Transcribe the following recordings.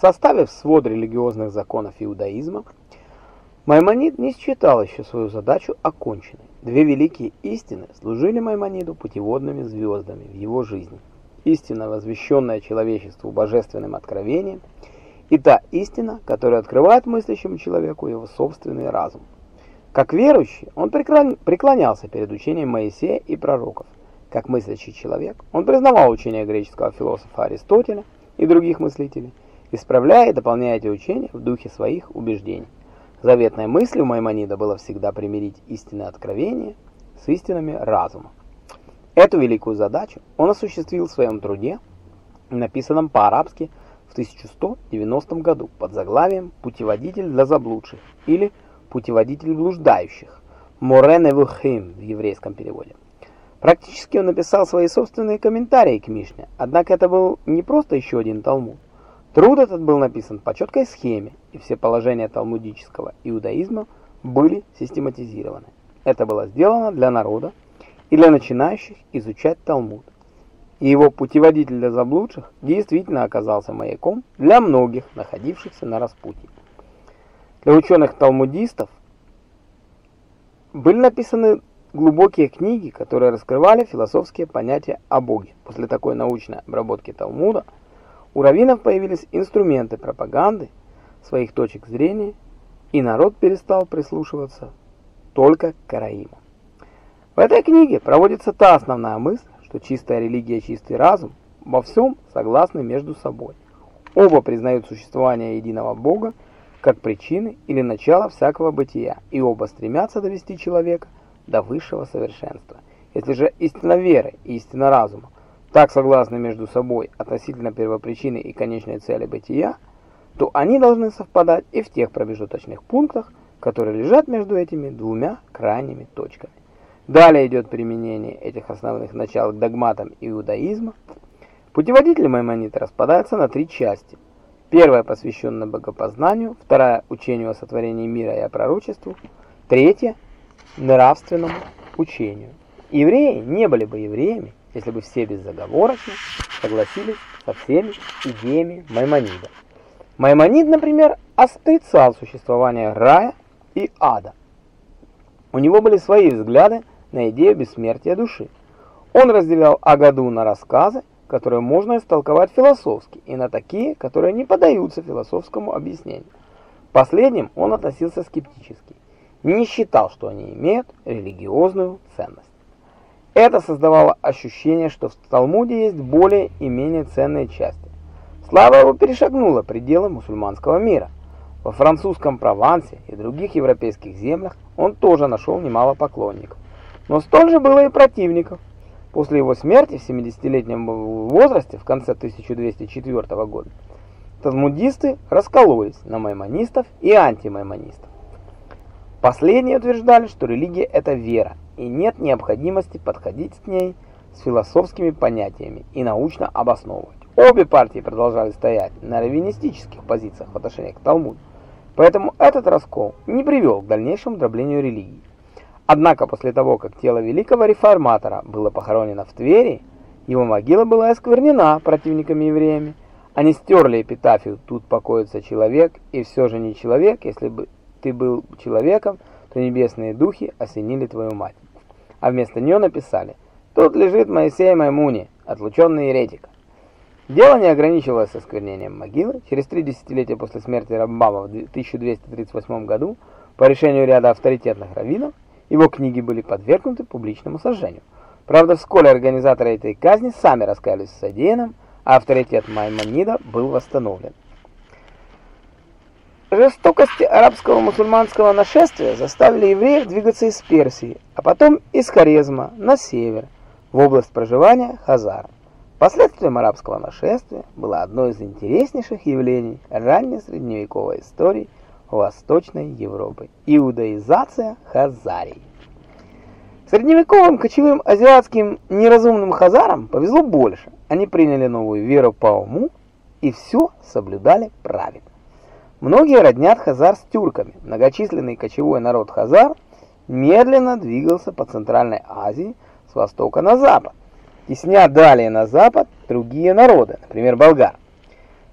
Составив свод религиозных законов иудаизма, Маймонид не считал еще свою задачу оконченной. Две великие истины служили Маймониду путеводными звездами в его жизни. Истина, возвещенная человечеству божественным откровением, и та истина, которая открывает мыслящему человеку его собственный разум. Как верующий, он преклонялся перед учением Моисея и пророков. Как мыслящий человек, он признавал учение греческого философа Аристотеля и других мыслителей, исправляя и дополняя эти учения в духе своих убеждений. Заветной мыслью Маймонида было всегда примирить истинное откровение с истинами разума. Эту великую задачу он осуществил в своем труде, написанном по-арабски в 1190 году под заглавием «Путеводитель для заблудших» или «Путеводитель блуждающих» Морен Эвухим в еврейском переводе. Практически он написал свои собственные комментарии к Мишне, однако это был не просто еще один Талмуд. Труд этот был написан по четкой схеме, и все положения талмудического иудаизма были систематизированы. Это было сделано для народа и для начинающих изучать Талмуд. И его путеводитель для заблудших действительно оказался маяком для многих, находившихся на распутье. Для ученых-талмудистов были написаны глубокие книги, которые раскрывали философские понятия о Боге. После такой научной обработки Талмуда – у раввинов появились инструменты пропаганды своих точек зрения, и народ перестал прислушиваться только к караиму. В этой книге проводится та основная мысль, что чистая религия чистый разум во всем согласны между собой. Оба признают существование единого Бога как причины или начало всякого бытия, и оба стремятся довести человека до высшего совершенства. Если же истина веры и истина разума так согласны между собой относительно первопричины и конечной цели бытия, то они должны совпадать и в тех промежуточных пунктах, которые лежат между этими двумя крайними точками. Далее идет применение этих основных начал к догматам иудаизма. Путеводитель Маймонида распадается на три части. Первая посвящена богопознанию, вторая – учению о сотворении мира и о пророчеству, третья – нравственному учению. Евреи не были бы евреями, если бы все безоговорочно согласились со всеми идеями Маймонида. Маймонид, например, отрицал существование рая и ада. У него были свои взгляды на идею бессмертия души. Он разделял Агаду на рассказы, которые можно истолковать философски, и на такие, которые не поддаются философскому объяснению. Последним он относился скептически, не считал, что они имеют религиозную ценность. Это создавало ощущение, что в Талмуде есть более и менее ценные части. Слава его перешагнула пределы мусульманского мира. Во французском Провансе и других европейских землях он тоже нашел немало поклонников. Но столь же было и противников. После его смерти в 70-летнем возрасте в конце 1204 года талмудисты раскололись на маймонистов и антимаймонистов. Последние утверждали, что религия – это вера, и нет необходимости подходить к ней с философскими понятиями и научно обосновывать. Обе партии продолжали стоять на раввинистических позициях в отношении к Талмуду, поэтому этот раскол не привел к дальнейшему дроблению религии. Однако после того, как тело великого реформатора было похоронено в Твери, его могила была осквернена противниками-евреями. Они стерли эпитафию «Тут покоится человек, и все же не человек, если бы ты был человеком, то небесные духи осенили твою мать» а вместо нее написали «Тут лежит Моисей Маймуни, отлученный еретик». Дело не ограничивалось осквернением могилы. Через три десятилетия после смерти Рамбама в 1238 году по решению ряда авторитетных раввинов его книги были подвергнуты публичному сожжению. Правда, вскоре организаторы этой казни сами раскаялись в содеянном, а авторитет Маймонида был восстановлен. Жестокости арабского мусульманского нашествия заставили евреев двигаться из Персии, а потом из Хорезма на север, в область проживания хазар. Последствием арабского нашествия было одно из интереснейших явлений ранней средневековой истории Восточной Европы – иудаизация хазарий. Средневековым кочевым азиатским неразумным хазарам повезло больше. Они приняли новую веру по уму и все соблюдали правильно. Многие роднят хазар с тюрками. Многочисленный кочевой народ хазар медленно двигался по Центральной Азии с востока на запад, тесня далее на запад другие народы, например, болгар.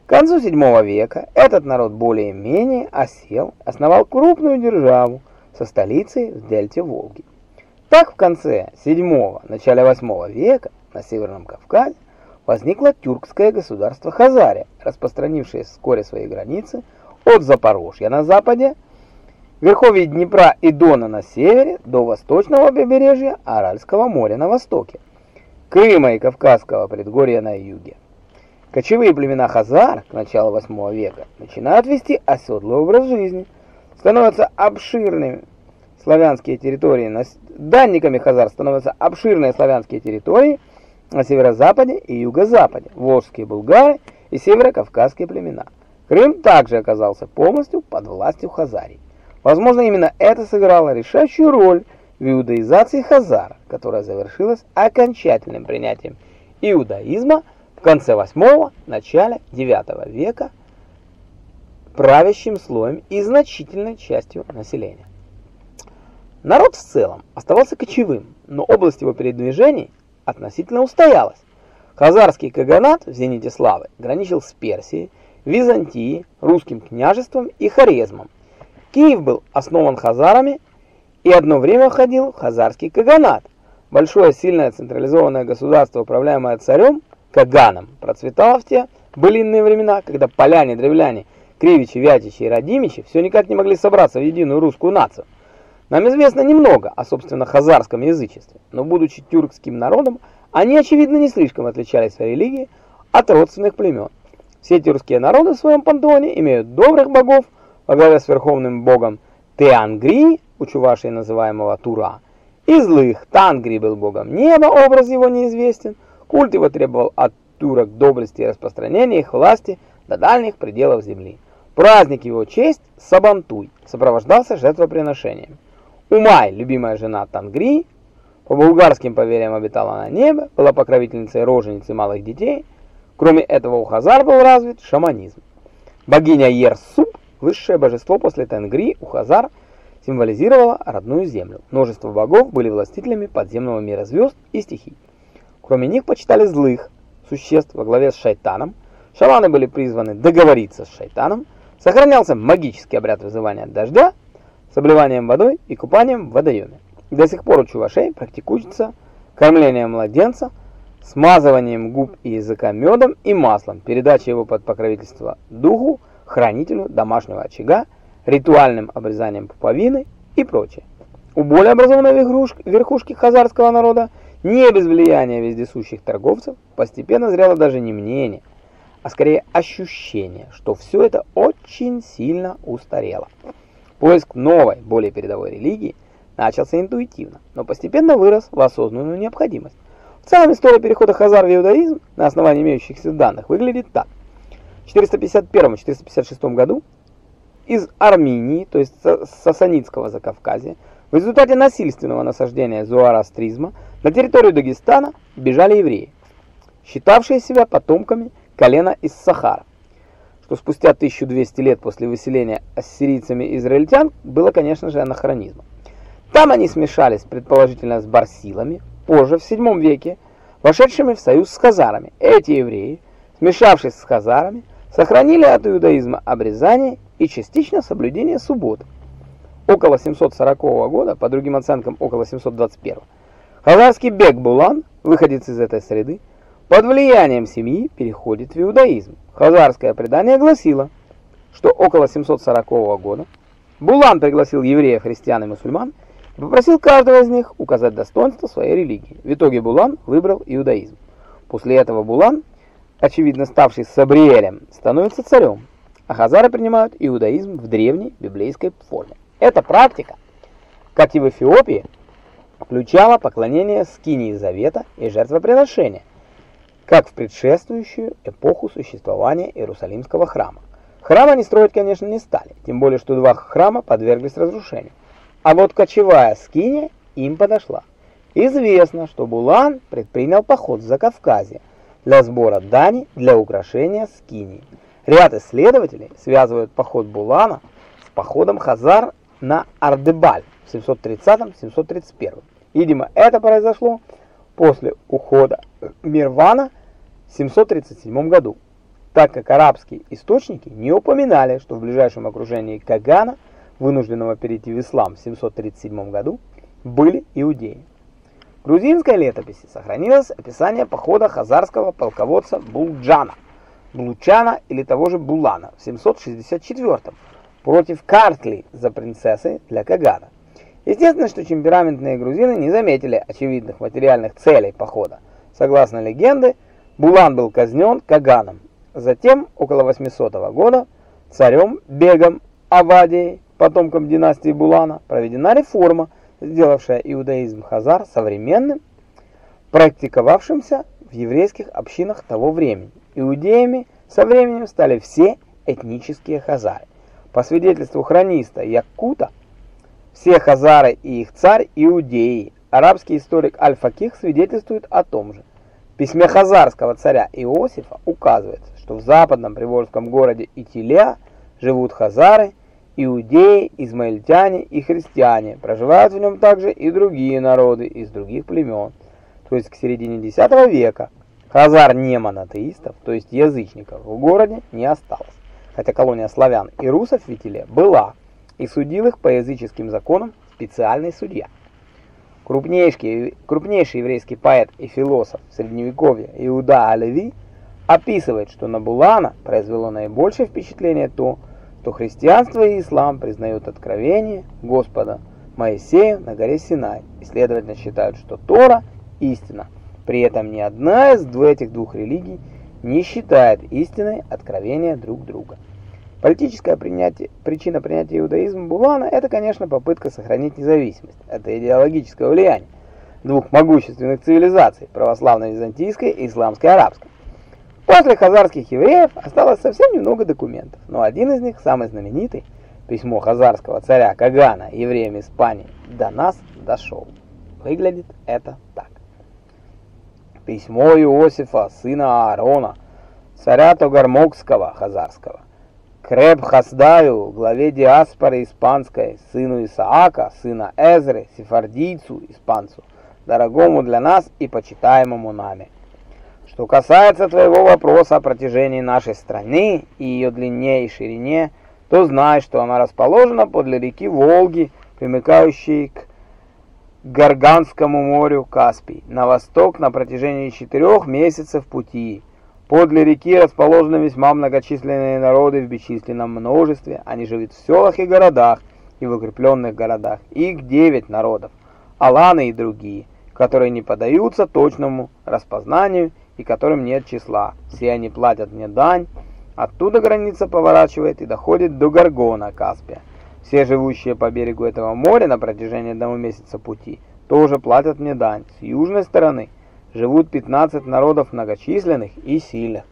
К концу VII века этот народ более-менее осел, основал крупную державу со столицей в дельте Волги. Так в конце VII – начале VIII века на Северном Кавказе возникло тюркское государство Хазария, распространившее вскоре свои границы от Запорожья на западе, верховья Днепра и Дона на севере до восточного побережья Аральского моря на востоке, Крыма и Кавказского предгорья на юге. Кочевые племена хазар к началу VIII века начинают вести оседлый образ жизни, становятся обширными славянские территории, данниками хазар становятся обширные славянские территории на северо-западе и юго-западе, волжские булгары и северо-кавказские племена. Крым также оказался полностью под властью хазарий. Возможно, именно это сыграло решающую роль в иудаизации хазар, которая завершилась окончательным принятием иудаизма в конце 8 начале 9 века правящим слоем и значительной частью населения. Народ в целом оставался кочевым, но область его передвижений относительно устоялась. Хазарский каганат в зените славы граничил с Персией, Византией, русским княжеством и Хорезмом. Киев был основан хазарами и одно время входил в хазарский каганат. Большое сильное централизованное государство, управляемое царем, Каганом, процветало в те былинные времена, когда поляне, древляне, кривичи, вятичи и радимичи все никак не могли собраться в единую русскую нацию. Нам известно немного о, собственно, хазарском язычестве, но, будучи тюркским народом, они, очевидно, не слишком отличались своей религией от родственных племен. Все тюркские народы в своем пантеоне имеют добрых богов во главе с верховным богом Теангри, у чувашей называемого Тура, и злых. Тангри был богом неба, образ его неизвестен. Культ его требовал от турок доблести и распространения их власти до дальних пределов земли. Праздник его честь Сабантуй сопровождался жертвоприношением. Умай, любимая жена Тангри, по булгарским поверьям обитала на небе, была покровительницей роженицы малых детей. Кроме этого у хазар был развит шаманизм. Богиня Ерсуп, высшее божество после Тенгри, у хазар символизировала родную землю. Множество богов были властителями подземного мира звезд и стихий. Кроме них почитали злых существ во главе с шайтаном. Шаманы были призваны договориться с шайтаном. Сохранялся магический обряд вызывания дождя с обливанием водой и купанием в водоеме. До сих пор у чувашей практикуется кормление младенца, смазыванием губ и языка медом и маслом, передача его под покровительство духу, хранителю домашнего очага, ритуальным обрезанием пуповины и прочее. У более образованной верхушки хазарского народа, не без влияния вездесущих торговцев, постепенно зрело даже не мнение, а скорее ощущение, что все это очень сильно устарело. Поиск новой, более передовой религии начался интуитивно, но постепенно вырос в осознанную необходимость. В целом история перехода хазар в иудаизм на основании имеющихся данных выглядит так. В 451-456 году из Армении, то есть Сасанидского Закавказья, в результате насильственного насаждения зороастризма на территорию Дагестана бежали евреи, считавшие себя потомками колена из Сахара что спустя 1200 лет после выселения ассирийцами израильтян было, конечно же, анахронизмом. Там они смешались, предположительно, с барсилами, позже, в 7 веке, вошедшими в союз с хазарами. Эти евреи, смешавшись с хазарами, сохранили от иудаизма обрезание и частично соблюдение суббот. Около 740 года, по другим оценкам около 721, хазарский бег Булан, выходец из этой среды, под влиянием семьи переходит в иудаизм. Хазарское предание гласило, что около 740 года Булан пригласил евреев, христиан и мусульман попросил каждого из них указать достоинство своей религии. В итоге Булан выбрал иудаизм. После этого Булан, очевидно ставший Сабриэлем, становится царем, а хазары принимают иудаизм в древней библейской форме. Эта практика, как и в Эфиопии, включала поклонение скинии завета и жертвоприношения – как в предшествующую эпоху существования Иерусалимского храма. Храм они строить, конечно, не стали, тем более, что два храма подверглись разрушению. А вот кочевая скиния им подошла. Известно, что Булан предпринял поход в Закавказье для сбора дани для украшения скинии. Ряд исследователей связывают поход Булана с походом Хазар на Ардебаль в 730-731. Видимо, это произошло после ухода Мирвана в 737 году. так как арабские источники не упоминали, что в ближайшем окружении Кагана, вынужденного перейти в ислам в 737 году, были иудеи. В грузинской летописи сохранилось описание похода хазарского полководца Булджана, Блучана или того же Булана в 764 против Картли за принцессы для Кагана. Естественно, что темпераментные грузины не заметили очевидных материальных целей похода. Согласно легенде, Булан был казнен Каганом. Затем, около 800 года, царем Бегом Авадией, потомком династии Булана, проведена реформа, сделавшая иудаизм хазар современным, практиковавшимся в еврейских общинах того времени. Иудеями со временем стали все этнические хазары. По свидетельству хрониста Якута, все хазары и их царь иудеи. Арабский историк Аль-Факих свидетельствует о том же. В письме хазарского царя Иосифа указывается, что в западном приволжском городе Итилия живут хазары, иудеи, измаильтяне и христиане. Проживают в нем также и другие народы из других племен. То есть к середине X века хазар не монотеистов, то есть язычников, в городе не осталось хотя колония славян и русов в Витиле была, и судил их по языческим законам специальный судья. Крупнейший, крупнейший еврейский поэт и философ Средневековья Иуда Алеви описывает, что на Булана произвело наибольшее впечатление то, что христианство и ислам признают откровение Господа Моисея на горе Синай и, следовательно, считают, что Тора – истина. При этом ни одна из этих двух религий не считает истиной откровения друг друга. Политическая принятие, причина принятия иудаизма Булана – это, конечно, попытка сохранить независимость. Это идеологическое влияние двух могущественных цивилизаций – православной византийской и исламской арабской. После хазарских евреев осталось совсем немного документов, но один из них, самый знаменитый, письмо хазарского царя Кагана евреям Испании, до нас дошел. Выглядит это так. Письмо Иосифа, сына Аарона, царя Тогармокского хазарского. Креб Хаздаю, главе диаспоры испанской, сыну Исаака, сына Эзры, сефардийцу, испанцу, дорогому для нас и почитаемому нами. Что касается твоего вопроса о протяжении нашей страны и ее длине и ширине, то знай, что она расположена подле реки Волги, примыкающей к Гарганскому морю Каспий, на восток на протяжении четырех месяцев пути. Подле реки расположены весьма многочисленные народы в бесчисленном множестве. Они живут в селах и городах, и в укрепленных городах. Их девять народов, аланы и другие, которые не поддаются точному распознанию и которым нет числа. Все они платят мне дань. Оттуда граница поворачивает и доходит до Гаргона, Каспия. Все живущие по берегу этого моря на протяжении одного месяца пути тоже платят мне дань. С южной стороны – живут 15 народов многочисленных и сильных,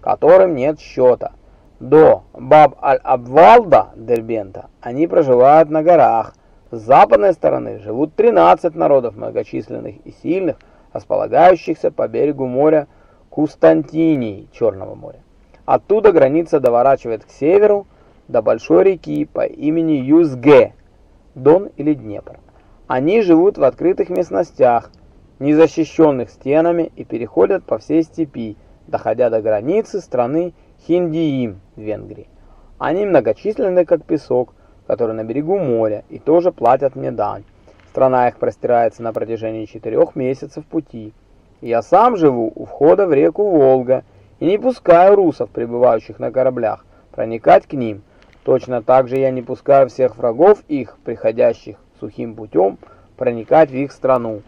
которым нет счета. До Баб-аль-Абвалда, Дербента, они проживают на горах. С западной стороны живут 13 народов многочисленных и сильных, располагающихся по берегу моря Кустантинии, Черного моря. Оттуда граница доворачивает к северу до большой реки по имени Юзге, Дон или Днепр. Они живут в открытых местностях, незащищенных стенами и переходят по всей степи, доходя до границы страны Хиндиим, Венгрии. Они многочисленны, как песок, который на берегу моря, и тоже платят мне дань. Страна их простирается на протяжении четырех месяцев пути. Я сам живу у входа в реку Волга и не пускаю русов, прибывающих на кораблях, проникать к ним. Точно так же я не пускаю всех врагов их, приходящих сухим путем, проникать в их страну.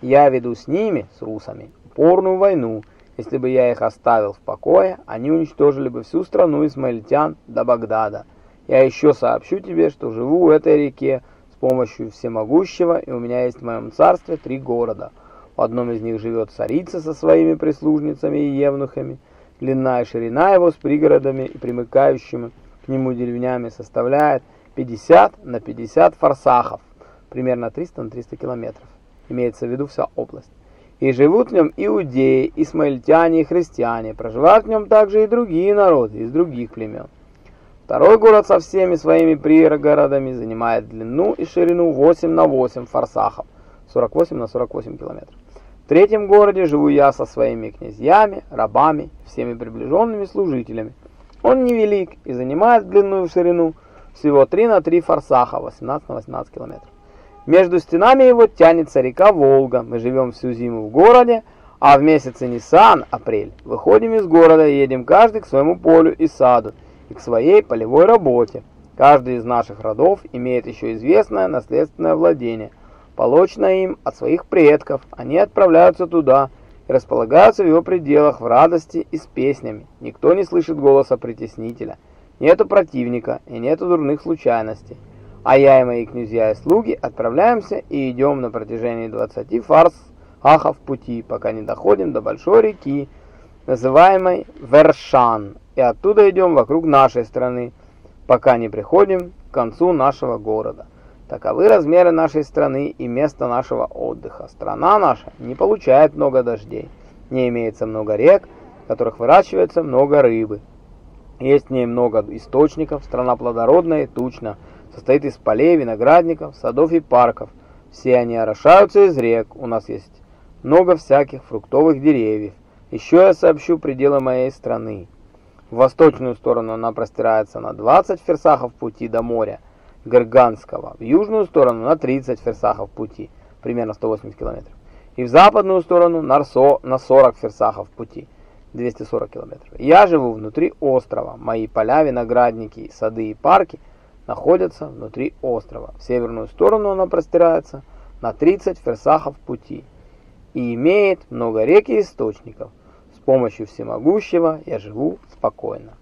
Я веду с ними, с русами, упорную войну. Если бы я их оставил в покое, они уничтожили бы всю страну исмаильтян до Багдада. Я еще сообщу тебе, что живу в этой реке помощью всемогущего, и у меня есть в моем царстве три города. В одном из них живет царица со своими прислужницами и евнухами. Длина и ширина его с пригородами и примыкающими к нему деревнями составляет 50 на 50 фарсахов, примерно 300 на 300 километров имеется в виду вся область. И живут в нем иудеи, исмаильтяне и христиане, проживают в нем также и другие народы из других племен. Второй город со всеми своими пригородами занимает длину и ширину 8 на 8 фарсахов, 48 на 48 километров. В третьем городе живу я со своими князьями, рабами, всеми приближенными служителями. Он невелик и занимает длину и ширину всего 3 на 3 форсаха, 18 на 18 километров. Между стенами его тянется река Волга. Мы живем всю зиму в городе, а в месяце Нисан, апрель, выходим из города и едем каждый к своему полю и саду и к своей полевой работе. Каждый из наших родов имеет еще известное наследственное владение, полученное им от своих предков. Они отправляются туда и располагаются в его пределах в радости и с песнями. Никто не слышит голоса притеснителя. Нету противника и нету дурных случайностей. А я и мои князья и слуги отправляемся и идем на протяжении 20 фарс ахов пути, пока не доходим до большой реки, называемой Вершан, и оттуда идем вокруг нашей страны, пока не приходим к концу нашего города. Таковы размеры нашей страны и место нашего отдыха. Страна наша не получает много дождей, не имеется много рек, в которых выращивается много рыбы. Есть в ней много источников, страна плодородная и тучна, состоит из полей, виноградников, садов и парков. Все они орошаются из рек. У нас есть много всяких фруктовых деревьев. Еще я сообщу пределы моей страны. В восточную сторону она простирается на 20 ферсахов пути до моря Гарганского, в южную сторону на 30 ферсахов пути, примерно 180 километров, и в западную сторону на 40 ферсахов пути, 240 километров. Я живу внутри острова, мои поля, виноградники, сады и парки – находятся внутри острова. В северную сторону она простирается на 30 ферсахов пути и имеет много рек и источников. Помощью всемогущего я живу спокойно.